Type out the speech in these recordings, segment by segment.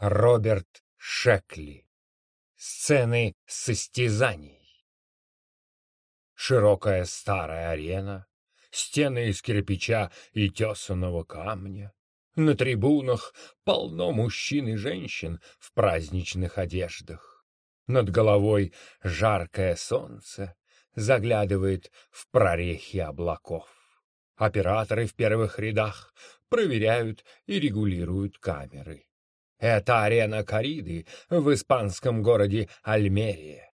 Роберт Шекли. Сцены состязаний. Широкая старая арена, стены из кирпича и тесаного камня. На трибунах полно мужчин и женщин в праздничных одеждах. Над головой жаркое солнце заглядывает в прорехи облаков. Операторы в первых рядах проверяют и регулируют камеры. Это арена Кариды в испанском городе Альмерия.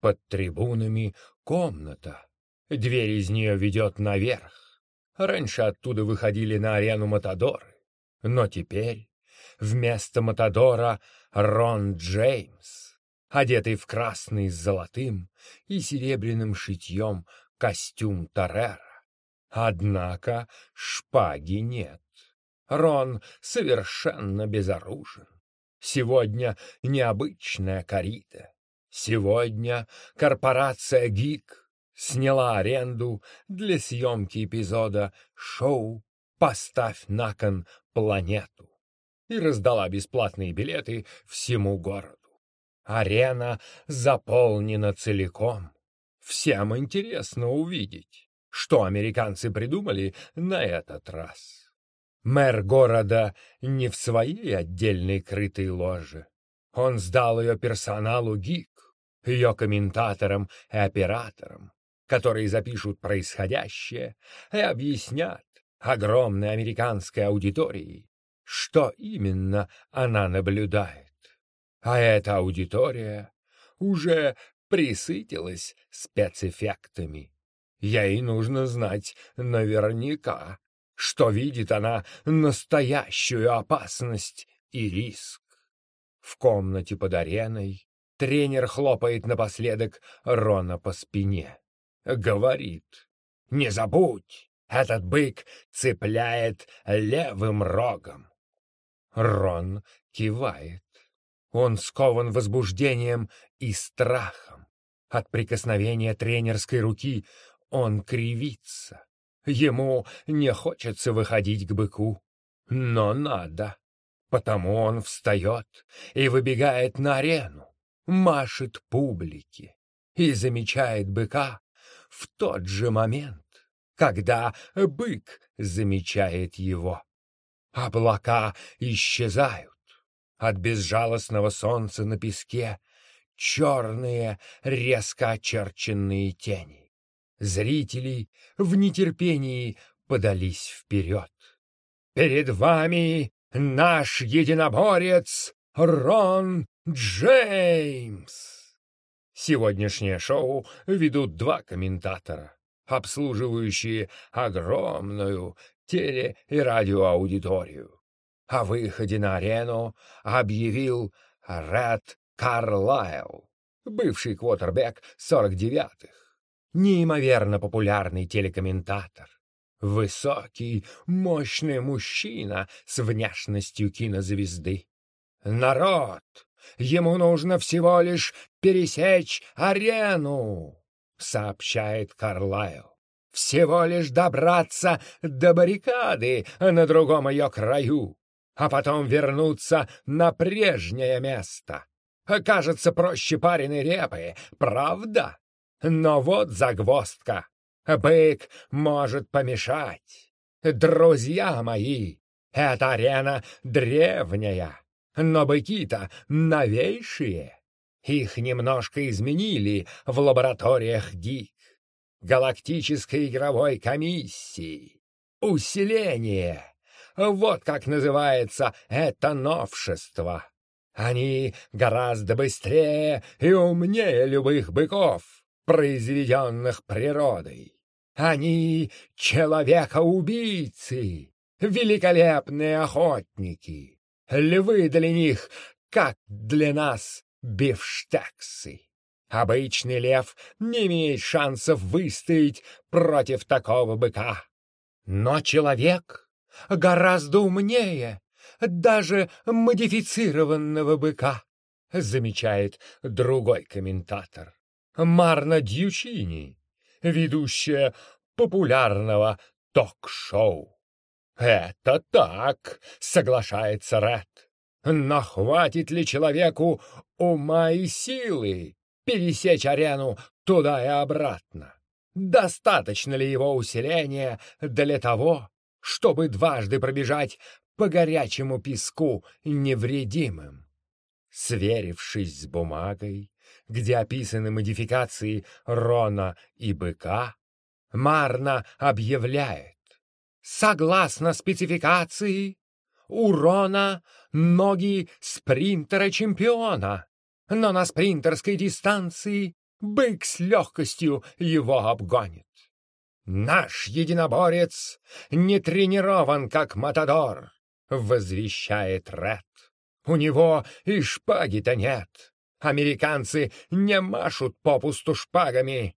Под трибунами комната. Дверь из нее ведет наверх. Раньше оттуда выходили на арену Матадоры. Но теперь вместо Матадора Рон Джеймс, одетый в красный с золотым и серебряным шитьем костюм Торрера. Однако шпаги нет. Рон совершенно безоружен. Сегодня необычная корита. Сегодня корпорация ГИК сняла аренду для съемки эпизода шоу «Поставь на кон планету» и раздала бесплатные билеты всему городу. Арена заполнена целиком. Всем интересно увидеть, что американцы придумали на этот раз. Мэр города не в своей отдельной крытой ложе. Он сдал ее персоналу ГИК, ее комментаторам и операторам, которые запишут происходящее и объяснят огромной американской аудитории, что именно она наблюдает. А эта аудитория уже присытилась спецэффектами. Ей нужно знать наверняка, что видит она настоящую опасность и риск. В комнате под ареной тренер хлопает напоследок Рона по спине. Говорит, «Не забудь, этот бык цепляет левым рогом». Рон кивает. Он скован возбуждением и страхом. От прикосновения тренерской руки он кривится. Ему не хочется выходить к быку, но надо. Потому он встает и выбегает на арену, машет публике и замечает быка в тот же момент, когда бык замечает его. Облака исчезают. От безжалостного солнца на песке черные, резко очерченные тени. Зрители в нетерпении подались вперед. «Перед вами наш единоборец Рон Джеймс!» Сегодняшнее шоу ведут два комментатора, обслуживающие огромную теле- и радиоаудиторию. О выходе на арену объявил Ред Карлайл, бывший квотербек 49-х неимоверно популярный телекомментатор. Высокий, мощный мужчина с внешностью кинозвезды. Народ! Ему нужно всего лишь пересечь арену, сообщает Карлайл. Всего лишь добраться до баррикады на другом ее краю, а потом вернуться на прежнее место. Кажется, проще пареной репы, правда? Но вот загвоздка. Бык может помешать. Друзья мои, эта арена древняя, но быки-то новейшие. Их немножко изменили в лабораториях ГИК, Галактической игровой комиссии. Усиление. Вот как называется это новшество. Они гораздо быстрее и умнее любых быков произведенных природой. Они — человека-убийцы, великолепные охотники. Львы для них, как для нас, бифштексы. Обычный лев не имеет шансов выстоять против такого быка. Но человек гораздо умнее даже модифицированного быка, замечает другой комментатор. Марна Дьючини, ведущая популярного ток-шоу. «Это так», — соглашается Ред. Но хватит ли человеку ума и силы пересечь арену туда и обратно? Достаточно ли его усиления для того, чтобы дважды пробежать по горячему песку невредимым? Сверившись с бумагой, где описаны модификации Рона и Быка, Марна объявляет, согласно спецификации, у Рона ноги спринтера-чемпиона, но на спринтерской дистанции бык с легкостью его обгонит. «Наш единоборец не тренирован, как Матадор», — возвещает Ред. «У него и шпаги-то нет. Американцы не машут попусту шпагами».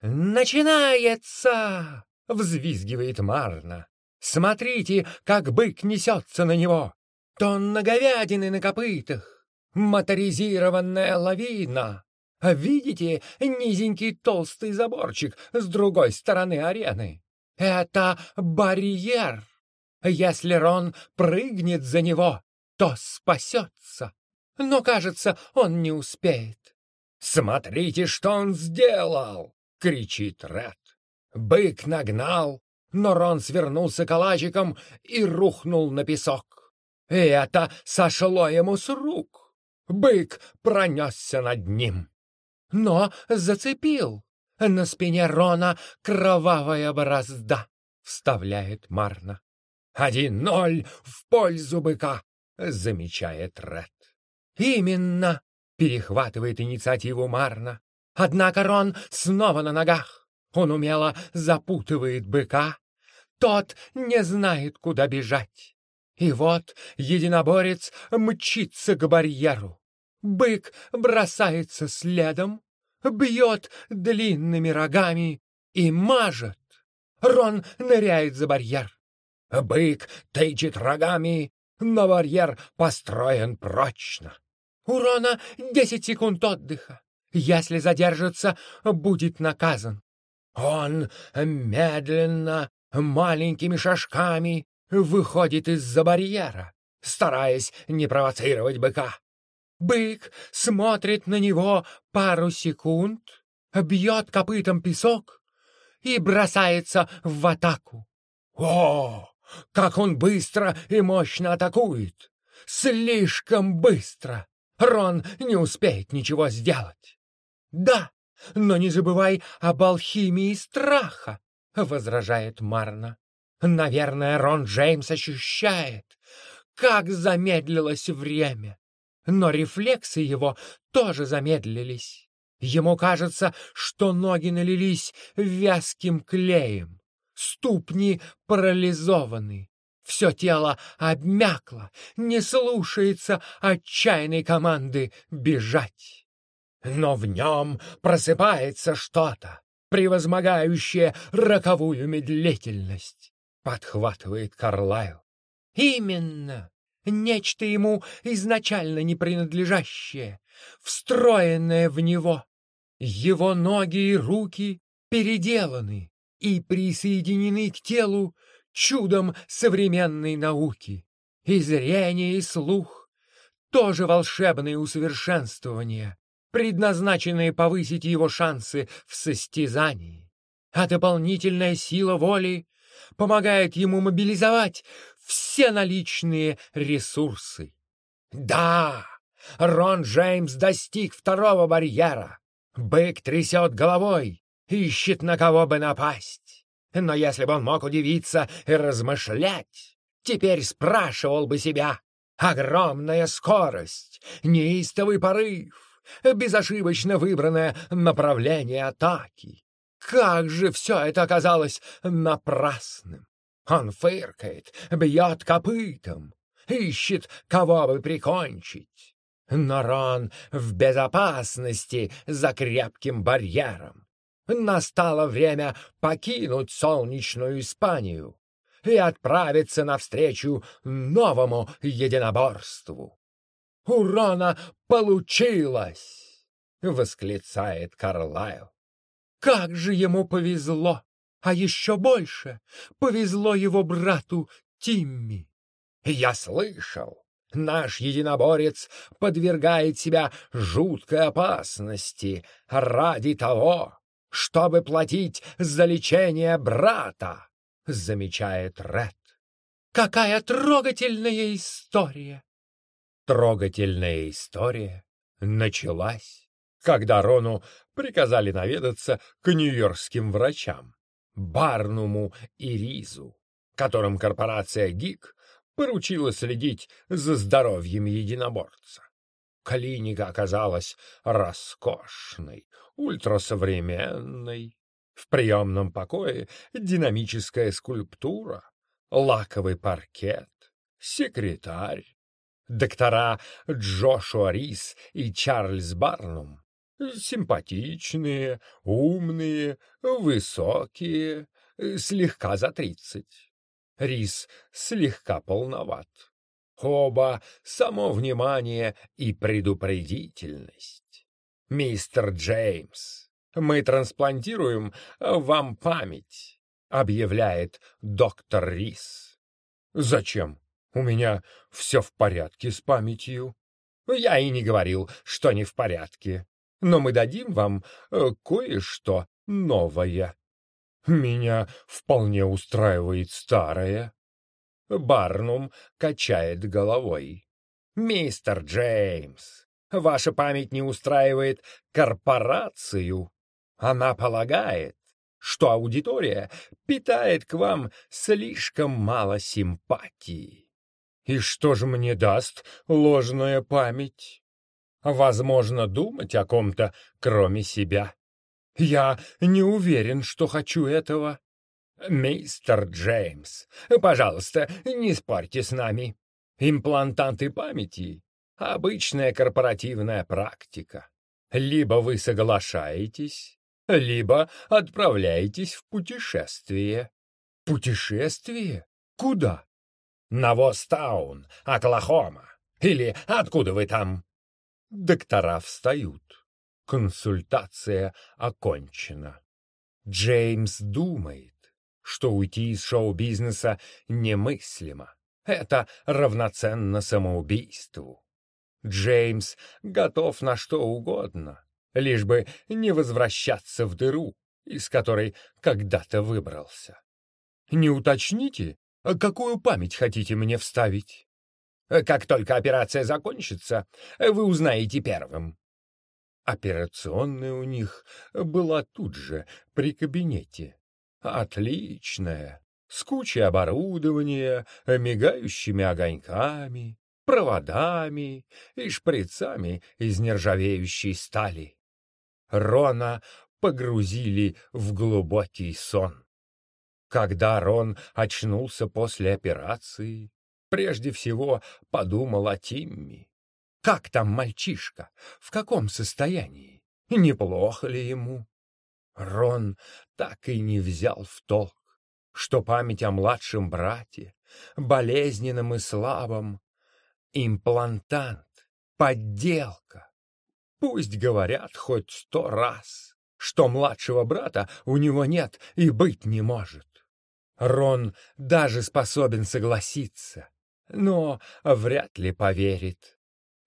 «Начинается!» — взвизгивает Марна. «Смотрите, как бык несется на него! Тонна говядины на копытах! Моторизированная лавина! Видите низенький толстый заборчик с другой стороны арены? Это барьер! Если Рон прыгнет за него, то спасется. Но, кажется, он не успеет. «Смотрите, что он сделал!» — кричит Ред. Бык нагнал, но Рон свернулся калачиком и рухнул на песок. И это сошло ему с рук. Бык пронесся над ним. Но зацепил. На спине Рона кровавая борозда, вставляет Марна. «Один ноль в пользу быка», — замечает Ред. «Именно», — перехватывает инициативу Марна. Однако Рон снова на ногах. Он умело запутывает быка. Тот не знает, куда бежать. И вот единоборец мчится к барьеру. Бык бросается следом, бьет длинными рогами и мажет. Рон ныряет за барьер. Бык тычет рогами, но барьер построен прочно. У Рона десять секунд отдыха. Если задержится, будет наказан. Он медленно, маленькими шажками выходит из-за барьера, стараясь не провоцировать быка. Бык смотрит на него пару секунд, бьет копытом песок и бросается в атаку. О, как он быстро и мощно атакует! Слишком быстро! Рон не успеет ничего сделать. Да, но не забывай об алхимии страха, возражает Марна. Наверное, Рон Джеймс ощущает, как замедлилось время. Но рефлексы его тоже замедлились. Ему кажется, что ноги налились вязким клеем, ступни парализованы, все тело обмякло, не слушается отчаянной команды бежать. Но в нем просыпается что-то, превозмогающее роковую медлительность, подхватывает Карлайл. Именно, нечто ему изначально не принадлежащее, встроенное в него. Его ноги и руки переделаны и присоединены к телу чудом современной науки. И зрение, и слух — тоже волшебные усовершенствования, предназначенные повысить его шансы в состязании. А дополнительная сила воли помогает ему мобилизовать все наличные ресурсы. Да, Рон Джеймс достиг второго барьера. Бык трясет головой, ищет на кого бы напасть. Но если бы он мог удивиться и размышлять, теперь спрашивал бы себя. Огромная скорость, неистовый порыв, безошибочно выбранное направление атаки. Как же все это оказалось напрасным! Он фыркает, бьет копытом, ищет, кого бы прикончить. Но Рон в безопасности за крепким барьером. Настало время покинуть солнечную Испанию и отправиться навстречу новому единоборству. «У Рона получилось!» — восклицает Карлайл. «Как же ему повезло! А еще больше повезло его брату Тимми!» «Я слышал, Наш единоборец подвергает себя жуткой опасности ради того, чтобы платить за лечение брата, замечает Ред. Какая трогательная история! Трогательная история началась, когда Рону приказали наведаться к нью-йоркским врачам, Барнуму и Ризу, которым корпорация ГИК поручила следить за здоровьем единоборца. Клиника оказалась роскошной, ультрасовременной. В приемном покое динамическая скульптура, лаковый паркет, секретарь. Доктора Джошуа Рис и Чарльз Барнум симпатичные, умные, высокие, слегка за тридцать. Рис слегка полноват. Оба — само внимание и предупредительность. «Мистер Джеймс, мы трансплантируем вам память», — объявляет доктор Рис. «Зачем? У меня все в порядке с памятью». «Я и не говорил, что не в порядке. Но мы дадим вам э, кое-что новое». Меня вполне устраивает старое. Барнум качает головой. Мистер Джеймс, ваша память не устраивает корпорацию. Она полагает, что аудитория питает к вам слишком мало симпатии. И что же мне даст ложная память? Возможно, думать о ком-то, кроме себя. Я не уверен, что хочу этого. Мистер Джеймс, пожалуйста, не спорьте с нами. Имплантанты памяти — обычная корпоративная практика. Либо вы соглашаетесь, либо отправляетесь в путешествие. Путешествие? Куда? На Востаун, Оклахома. Или откуда вы там? Доктора встают. Консультация окончена. Джеймс думает, что уйти из шоу-бизнеса немыслимо. Это равноценно самоубийству. Джеймс готов на что угодно, лишь бы не возвращаться в дыру, из которой когда-то выбрался. Не уточните, какую память хотите мне вставить? Как только операция закончится, вы узнаете первым. Операционная у них была тут же, при кабинете. Отличная, с кучей оборудования, мигающими огоньками, проводами и шприцами из нержавеющей стали. Рона погрузили в глубокий сон. Когда Рон очнулся после операции, прежде всего подумал о Тимми. Как там мальчишка? В каком состоянии? Неплохо ли ему? Рон так и не взял в толк, что память о младшем брате, болезненном и слабом, имплантант, подделка. Пусть говорят хоть сто раз, что младшего брата у него нет и быть не может. Рон даже способен согласиться, но вряд ли поверит.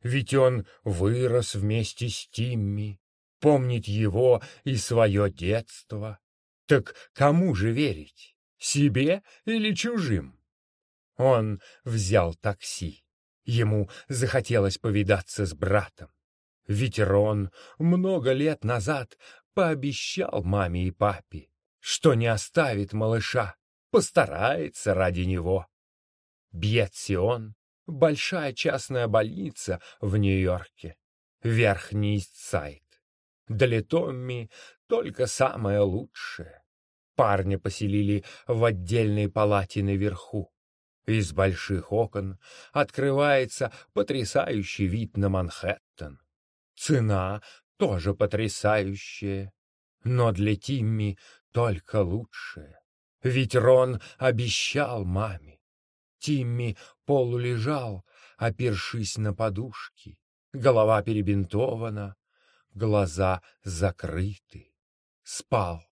Ведь он вырос вместе с Тимми, помнит его и свое детство. Так кому же верить, себе или чужим? Он взял такси. Ему захотелось повидаться с братом. Ведь Рон много лет назад пообещал маме и папе, что не оставит малыша, постарается ради него. Бьетсион большая частная больница в Нью-Йорке, Верхний Истсайд. Для Томми только самое лучшее. Парня поселили в отдельной палате наверху. Из больших окон открывается потрясающий вид на Манхэттен. Цена тоже потрясающая, но для Тимми только лучшее. Ведь Рон обещал маме. Тимми полулежал, опершись на подушки. Голова перебинтована, глаза закрыты. Спал.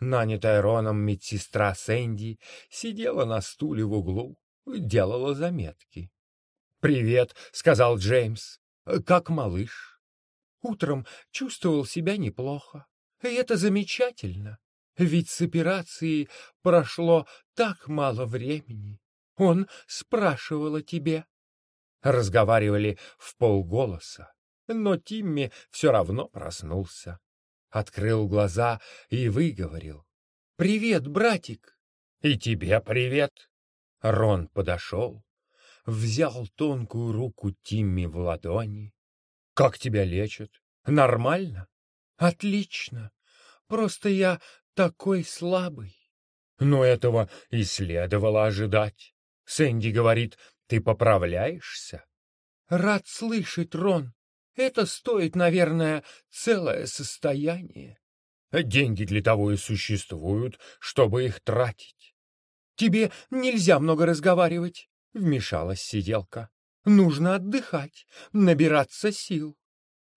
Нанятая Роном медсестра Сэнди сидела на стуле в углу, делала заметки. «Привет», — сказал Джеймс. «Как малыш?» «Утром чувствовал себя неплохо. И это замечательно. Ведь с операцией прошло так мало времени. Он спрашивал о тебе». Разговаривали в полголоса, но Тимми все равно проснулся. Открыл глаза и выговорил. «Привет, братик!» «И тебе привет!» Рон подошел, взял тонкую руку Тимми в ладони. «Как тебя лечат? Нормально?» «Отлично! Просто я такой слабый!» «Но этого и следовало ожидать. Сэнди говорит, ты поправляешься?» «Рад слышать, Рон. Это стоит, наверное, целое состояние». «Деньги для того и существуют, чтобы их тратить». «Тебе нельзя много разговаривать», — вмешалась сиделка. «Нужно отдыхать, набираться сил».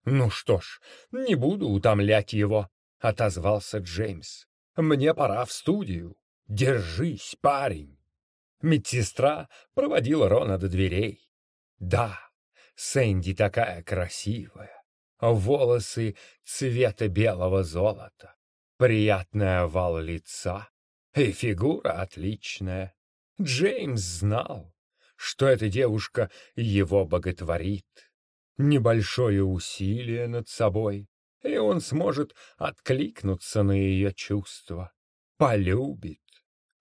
«Ну что ж, не буду утомлять его», — отозвался Джеймс. «Мне пора в студию. Держись, парень». Медсестра проводила Рона до дверей. Да, Сэнди такая красивая. Волосы цвета белого золота, приятный овал лица и фигура отличная. Джеймс знал, что эта девушка его боготворит. Небольшое усилие над собой, и он сможет откликнуться на ее чувства, полюбит.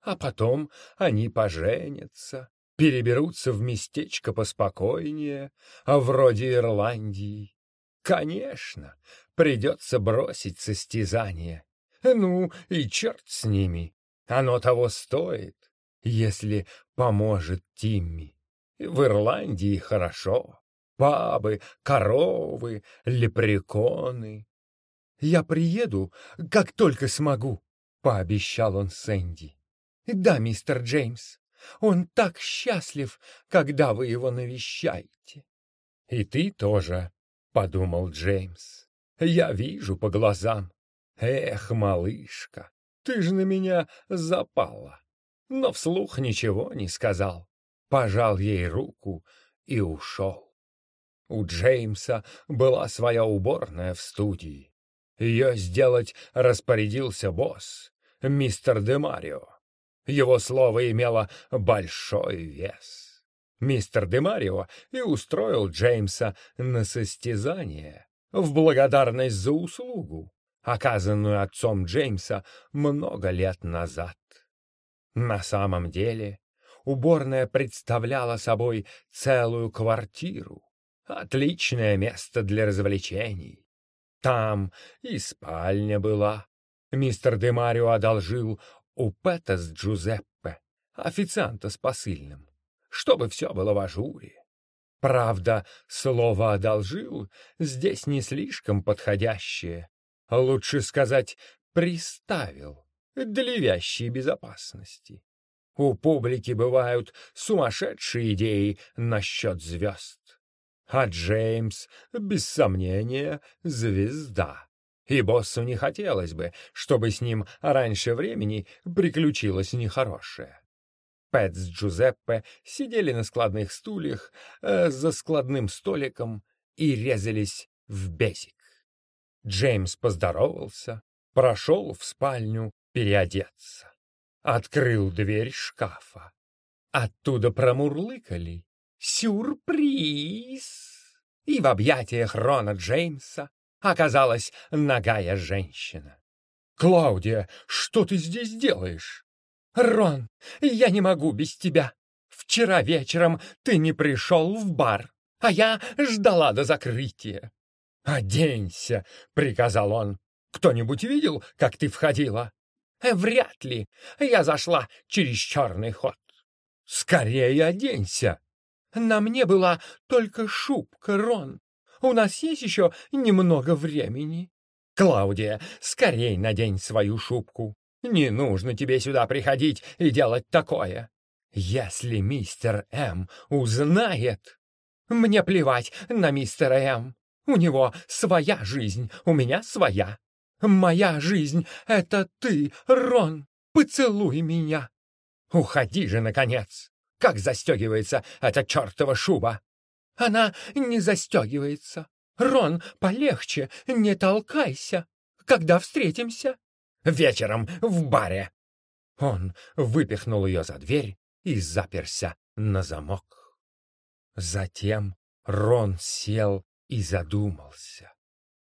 А потом они поженятся, переберутся в местечко поспокойнее, а вроде Ирландии. Конечно, придется бросить состязание. Ну, и черт с ними. Оно того стоит, если поможет Тимми. В Ирландии хорошо. Пабы, коровы, лепреконы. «Я приеду, как только смогу», — пообещал он Сэнди. «Да, мистер Джеймс, он так счастлив, когда вы его навещаете». «И ты тоже», — подумал Джеймс. «Я вижу по глазам. Эх, малышка, ты же на меня запала». Но вслух ничего не сказал. Пожал ей руку и ушел. У Джеймса была своя уборная в студии. Ее сделать распорядился босс, мистер Демарио. Его слово имело большой вес. Мистер Демарио и устроил Джеймса на состязание в благодарность за услугу, оказанную отцом Джеймса много лет назад. На самом деле, уборная представляла собой целую квартиру, отличное место для развлечений. Там и спальня была. Мистер Демарио одолжил у Пэта с Джузеппе, официанта с посыльным, чтобы все было в ажуре. Правда, слово «одолжил» здесь не слишком подходящее. Лучше сказать «приставил» для вящей безопасности. У публики бывают сумасшедшие идеи насчет звезд. А Джеймс, без сомнения, звезда и боссу не хотелось бы, чтобы с ним раньше времени приключилось нехорошее. Пэт с Джузеппе сидели на складных стульях э, за складным столиком и резались в бесик. Джеймс поздоровался, прошел в спальню переодеться, открыл дверь шкафа. Оттуда промурлыкали «Сюрприз!» И в объятиях Рона Джеймса оказалась нагая женщина. «Клаудия, что ты здесь делаешь?» «Рон, я не могу без тебя. Вчера вечером ты не пришел в бар, а я ждала до закрытия». «Оденься», — приказал он. «Кто-нибудь видел, как ты входила?» «Вряд ли. Я зашла через черный ход». «Скорее оденься». «На мне была только шубка, Рон. У нас есть еще немного времени. Клаудия, скорей надень свою шубку. Не нужно тебе сюда приходить и делать такое. Если мистер М узнает... Мне плевать на мистера М. У него своя жизнь, у меня своя. Моя жизнь — это ты, Рон. Поцелуй меня. Уходи же, наконец. Как застегивается эта чертова шуба? Она не застегивается. Рон, полегче, не толкайся. Когда встретимся? Вечером в баре. Он выпихнул ее за дверь и заперся на замок. Затем Рон сел и задумался.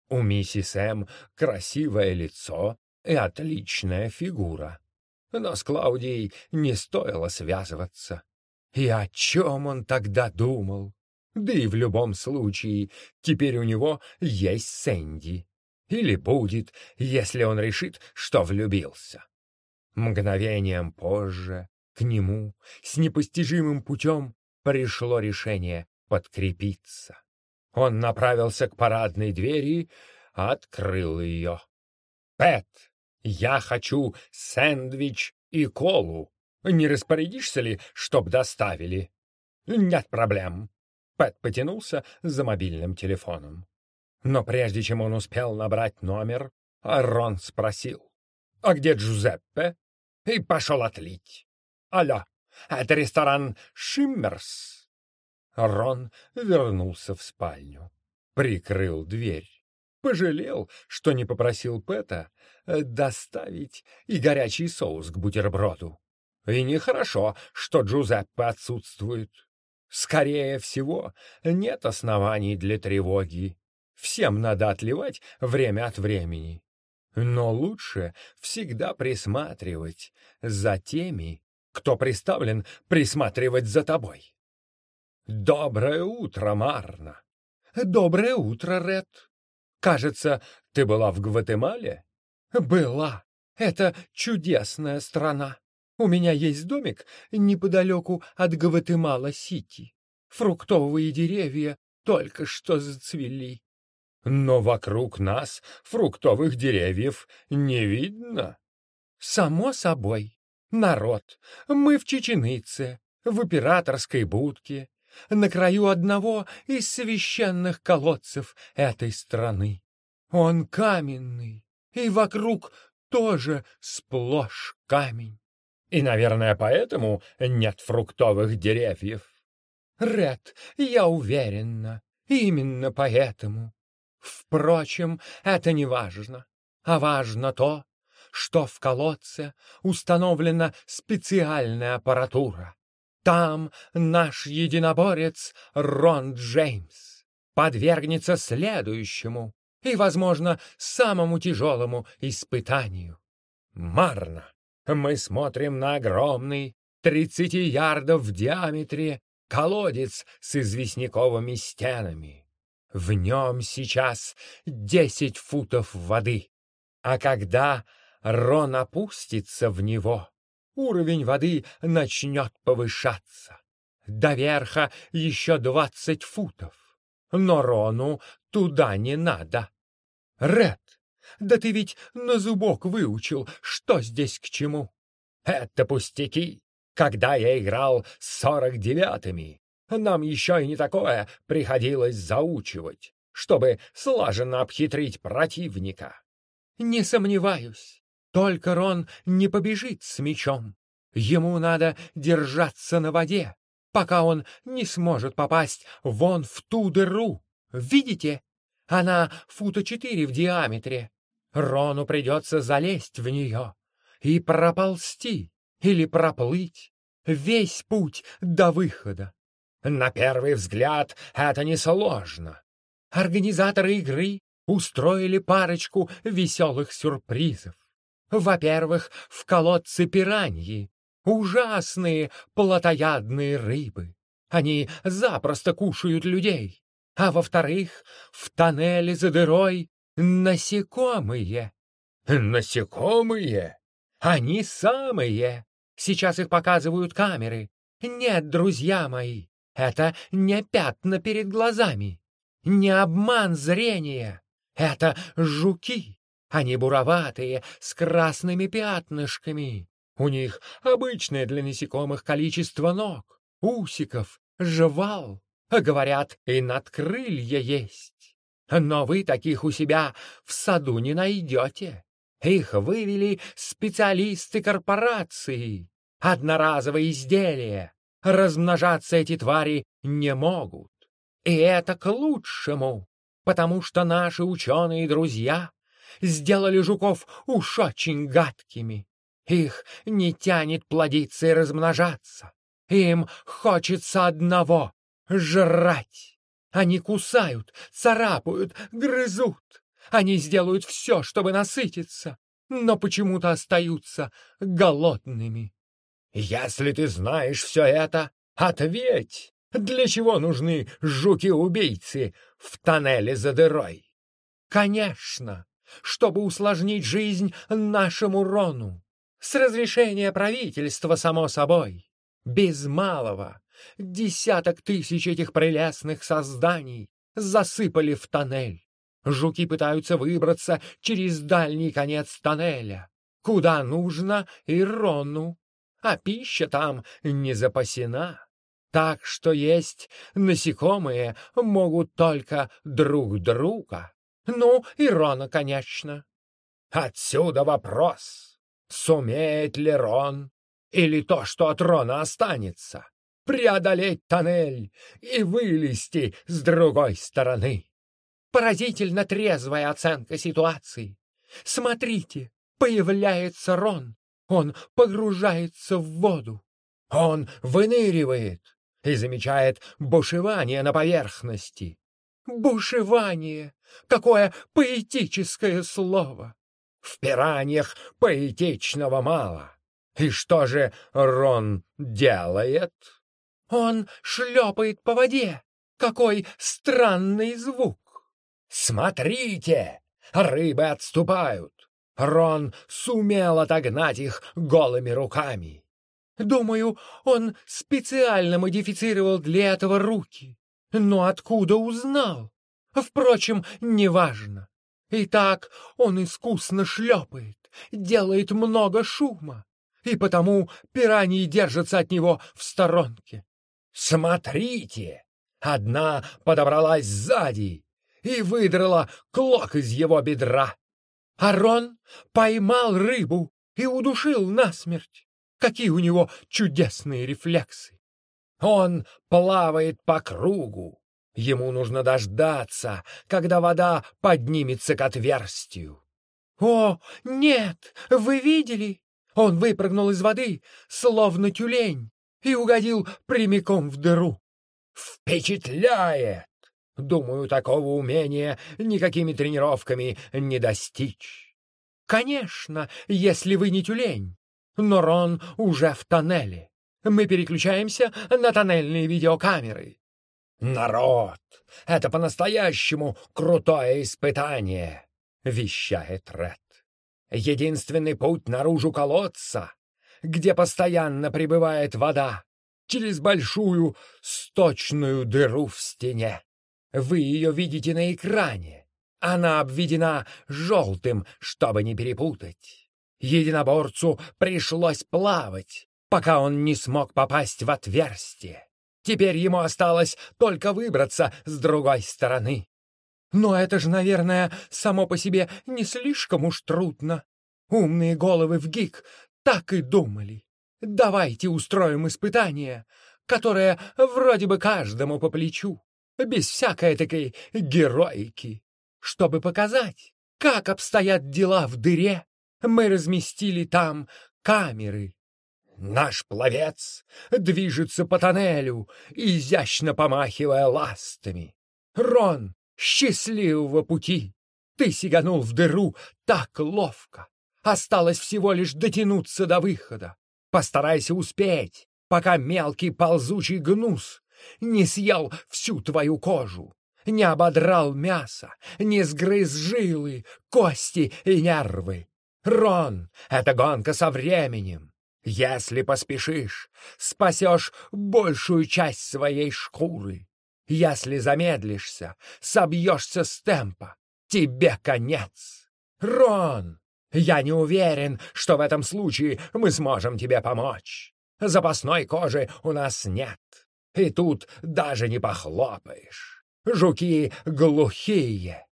У миссис М красивое лицо и отличная фигура. Но с Клаудией не стоило связываться. И о чем он тогда думал? Да и в любом случае, теперь у него есть Сэнди. Или будет, если он решит, что влюбился. Мгновением позже к нему с непостижимым путем пришло решение подкрепиться. Он направился к парадной двери, открыл ее. «Пэт, я хочу сэндвич и колу. Не распорядишься ли, чтоб доставили?» «Нет проблем». Пэт потянулся за мобильным телефоном. Но прежде чем он успел набрать номер, Рон спросил, «А где Джузеппе?» И пошел отлить. «Алло, это ресторан «Шиммерс»?» Рон вернулся в спальню, прикрыл дверь, пожалел, что не попросил Пэта э, доставить и горячий соус к бутерброду. И нехорошо, что Джузеппе отсутствует. Скорее всего, нет оснований для тревоги. Всем надо отливать время от времени. Но лучше всегда присматривать за теми, кто приставлен присматривать за тобой. Доброе утро, Марна. Доброе утро, Ред. Кажется, ты была в Гватемале? Была. Это чудесная страна. У меня есть домик неподалеку от Гватемала-Сити. Фруктовые деревья только что зацвели. Но вокруг нас фруктовых деревьев не видно. Само собой. Народ. Мы в Чеченице, в операторской будке, на краю одного из священных колодцев этой страны. Он каменный, и вокруг тоже сплошь камень. И, наверное, поэтому нет фруктовых деревьев. Ред, я уверена, именно поэтому. Впрочем, это не важно, а важно то, что в колодце установлена специальная аппаратура. Там наш единоборец Рон Джеймс подвергнется следующему и, возможно, самому тяжелому испытанию. Марно. Мы смотрим на огромный, тридцати ярдов в диаметре, колодец с известняковыми стенами. В нем сейчас десять футов воды. А когда Рон опустится в него, уровень воды начнет повышаться. До верха еще двадцать футов. Но Рону туда не надо. Ред, да ты ведь на зубок выучил, что здесь к чему. Это пустяки. Когда я играл с сорок девятыми, нам еще и не такое приходилось заучивать, чтобы слаженно обхитрить противника. Не сомневаюсь, только Рон не побежит с мечом. Ему надо держаться на воде, пока он не сможет попасть вон в ту дыру. Видите? Она фута четыре в диаметре. Рону придется залезть в нее и проползти или проплыть весь путь до выхода. На первый взгляд это несложно. Организаторы игры устроили парочку веселых сюрпризов. Во-первых, в колодце пираньи, ужасные плотоядные рыбы. Они запросто кушают людей. А во-вторых, в тоннеле за дырой насекомые. Насекомые? Они самые. Сейчас их показывают камеры. Нет, друзья мои, это не пятна перед глазами, не обман зрения. Это жуки. Они буроватые, с красными пятнышками. У них обычное для насекомых количество ног, усиков, жевал. Говорят, и надкрылья есть. Но вы таких у себя в саду не найдете. Их вывели специалисты корпорации. Одноразовые изделия. Размножаться эти твари не могут. И это к лучшему, потому что наши ученые-друзья сделали жуков уж очень гадкими. Их не тянет плодиться и размножаться. Им хочется одного — жрать. Они кусают, царапают, грызут. Они сделают все, чтобы насытиться, но почему-то остаются голодными. Если ты знаешь все это, ответь, для чего нужны жуки-убийцы в тоннеле за дырой? Конечно, чтобы усложнить жизнь нашему Рону. С разрешения правительства, само собой. Без малого. Десяток тысяч этих прелестных созданий засыпали в тоннель. Жуки пытаются выбраться через дальний конец тоннеля, куда нужно и Рону, а пища там не запасена. Так что есть насекомые могут только друг друга. Ну, и Рона, конечно. Отсюда вопрос, сумеет ли Рон, или то, что от Рона останется, преодолеть тоннель и вылезти с другой стороны. Поразительно трезвая оценка ситуации. Смотрите, появляется Рон. Он погружается в воду. Он выныривает и замечает бушевание на поверхности. Бушевание! Какое поэтическое слово! В пираньях поэтичного мало. И что же Рон делает? Он шлепает по воде. Какой странный звук! «Смотрите! Рыбы отступают!» Рон сумел отогнать их голыми руками. Думаю, он специально модифицировал для этого руки. Но откуда узнал? Впрочем, неважно. Итак, он искусно шлепает, делает много шума, и потому пираньи держатся от него в сторонке. «Смотрите!» Одна подобралась сзади и выдрала клок из его бедра. Арон поймал рыбу и удушил насмерть. Какие у него чудесные рефлексы! Он плавает по кругу. Ему нужно дождаться, когда вода поднимется к отверстию. «О, нет! Вы видели? Он выпрыгнул из воды, словно тюлень, и угодил прямиком в дыру. Впечатляет! Думаю, такого умения никакими тренировками не достичь. Конечно, если вы не тюлень. Но Рон уже в тоннеле. Мы переключаемся на тоннельные видеокамеры. Народ, это по-настоящему крутое испытание, вещает Ред. Единственный путь наружу колодца, где постоянно прибывает вода, через большую сточную дыру в стене. Вы ее видите на экране. Она обведена желтым, чтобы не перепутать. Единоборцу пришлось плавать, пока он не смог попасть в отверстие. Теперь ему осталось только выбраться с другой стороны. Но это же, наверное, само по себе не слишком уж трудно. Умные головы в ГИК так и думали. Давайте устроим испытание, которое вроде бы каждому по плечу без всякой такой героики. Чтобы показать, как обстоят дела в дыре, мы разместили там камеры. Наш пловец движется по тоннелю, изящно помахивая ластами. Рон, счастливого пути! Ты сиганул в дыру так ловко. Осталось всего лишь дотянуться до выхода. Постарайся успеть, пока мелкий ползучий гнус не съел всю твою кожу, не ободрал мясо, не сгрыз жилы, кости и нервы. Рон, это гонка со временем. Если поспешишь, спасешь большую часть своей шкуры. Если замедлишься, собьешься с темпа. Тебе конец. Рон, я не уверен, что в этом случае мы сможем тебе помочь. Запасной кожи у нас нет. И тут даже не похлопаешь. Жуки глухие.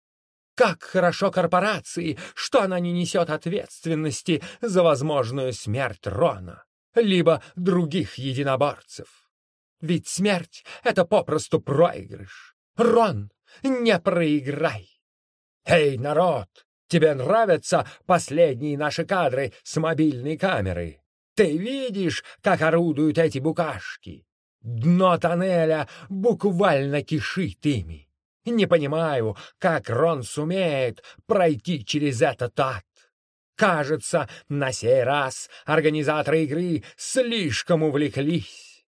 Как хорошо корпорации, что она не несет ответственности за возможную смерть Рона, либо других единоборцев. Ведь смерть — это попросту проигрыш. Рон, не проиграй! Эй, народ, тебе нравятся последние наши кадры с мобильной камеры? Ты видишь, как орудуют эти букашки? Дно тоннеля буквально кишит ими. Не понимаю, как Рон сумеет пройти через этот ад. Кажется, на сей раз организаторы игры слишком увлеклись.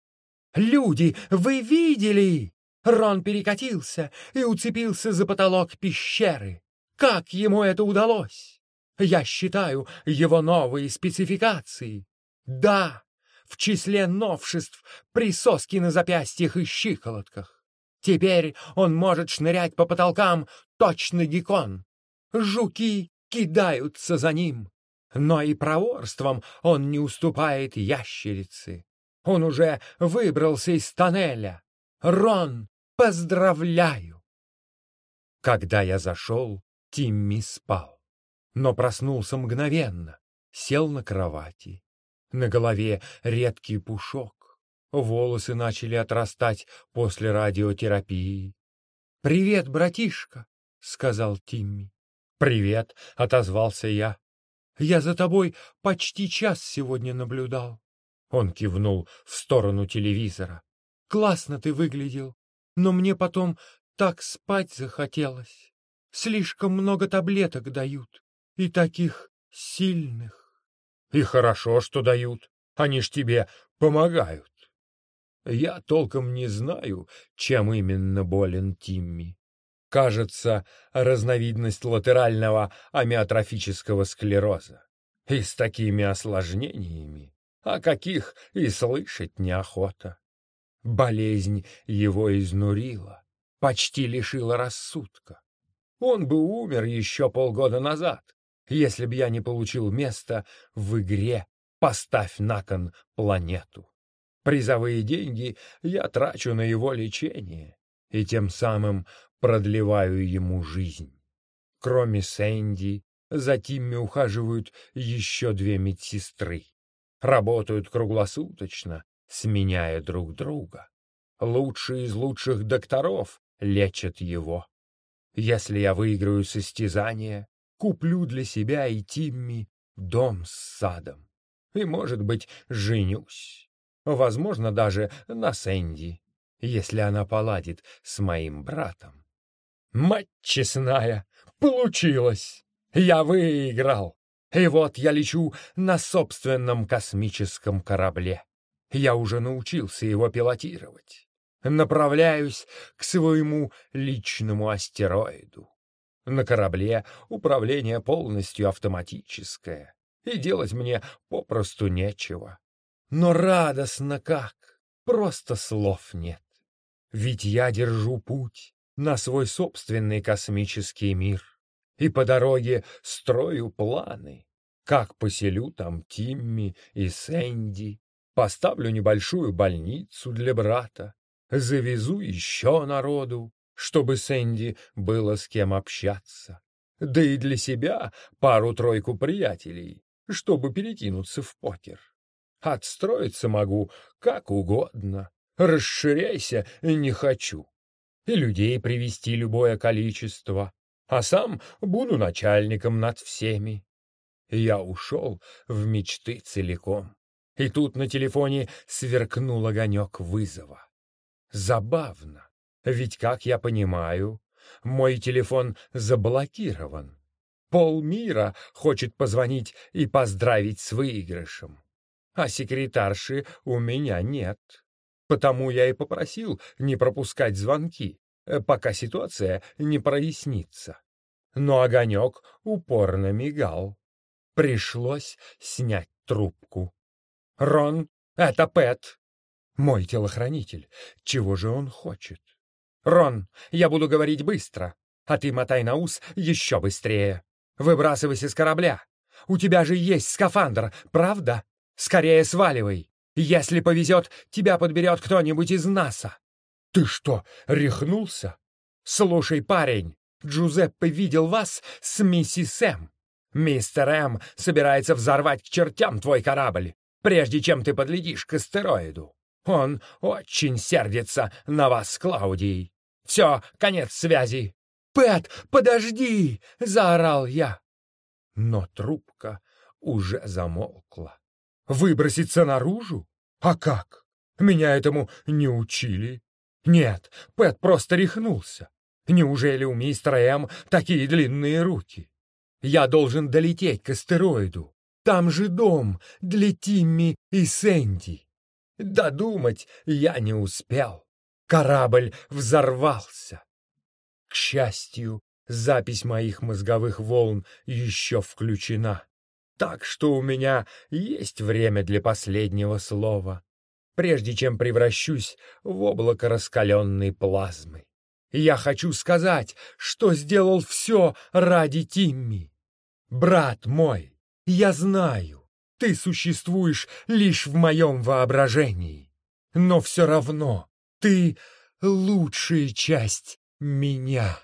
«Люди, вы видели?» Рон перекатился и уцепился за потолок пещеры. Как ему это удалось? Я считаю его новые спецификации. Да, в числе новшеств присоски на запястьях и щиколотках. Теперь он может шнырять по потолкам точно геккон. Жуки кидаются за ним. Но и проворством он не уступает ящерице. Он уже выбрался из тоннеля. Рон, поздравляю! Когда я зашел, Тимми спал, но проснулся мгновенно, сел на кровати. На голове редкий пушок, волосы начали отрастать после радиотерапии. «Привет, братишка!» — сказал Тимми. «Привет!» — отозвался я. «Я за тобой почти час сегодня наблюдал». Он кивнул в сторону телевизора. «Классно ты выглядел, но мне потом так спать захотелось. Слишком много таблеток дают, и таких сильных». «И хорошо, что дают, они ж тебе помогают». Я толком не знаю, чем именно болен Тимми кажется, разновидность латерального амиотрофического склероза. И с такими осложнениями, о каких и слышать неохота. Болезнь его изнурила, почти лишила рассудка. Он бы умер еще полгода назад, если б я не получил место в игре «Поставь на кон планету». Призовые деньги я трачу на его лечение и тем самым продлеваю ему жизнь. Кроме Сэнди, за Тимми ухаживают еще две медсестры. Работают круглосуточно, сменяя друг друга. Лучшие из лучших докторов лечат его. Если я выиграю состязание, куплю для себя и Тимми дом с садом. И, может быть, женюсь. Возможно, даже на Сэнди, если она поладит с моим братом. Мать честная, получилось! Я выиграл! И вот я лечу на собственном космическом корабле. Я уже научился его пилотировать. Направляюсь к своему личному астероиду. На корабле управление полностью автоматическое, и делать мне попросту нечего. Но радостно как! Просто слов нет. Ведь я держу путь на свой собственный космический мир и по дороге строю планы, как поселю там Тимми и Сэнди, поставлю небольшую больницу для брата, завезу еще народу, чтобы Сэнди было с кем общаться, да и для себя пару-тройку приятелей, чтобы перекинуться в покер. Отстроиться могу как угодно, расширяйся не хочу и людей привести любое количество, а сам буду начальником над всеми. Я ушел в мечты целиком, и тут на телефоне сверкнул огонек вызова. Забавно, ведь, как я понимаю, мой телефон заблокирован. Полмира хочет позвонить и поздравить с выигрышем, а секретарши у меня нет. Потому я и попросил не пропускать звонки, э, пока ситуация не прояснится. Но огонек упорно мигал. Пришлось снять трубку. «Рон, это Пэт!» «Мой телохранитель. Чего же он хочет?» «Рон, я буду говорить быстро, а ты мотай на ус еще быстрее. Выбрасывайся с корабля. У тебя же есть скафандр, правда? Скорее сваливай!» Если повезет, тебя подберет кто-нибудь из НАСА. Ты что, рехнулся? Слушай, парень, Джузеппе видел вас с миссис М. Мистер М собирается взорвать к чертям твой корабль, прежде чем ты подлетишь к астероиду. Он очень сердится на вас с Клаудией. Все, конец связи. «Пэт, подожди!» — заорал я. Но трубка уже замолкла. Выброситься наружу? А как? Меня этому не учили. Нет, Пэт просто рехнулся. Неужели у мистера М такие длинные руки? Я должен долететь к астероиду. Там же дом для Тимми и Сэнди. Додумать я не успел. Корабль взорвался. К счастью, запись моих мозговых волн еще включена. Так что у меня есть время для последнего слова, прежде чем превращусь в облако раскаленной плазмы. Я хочу сказать, что сделал все ради Тимми. Брат мой, я знаю, ты существуешь лишь в моем воображении, но все равно ты лучшая часть меня.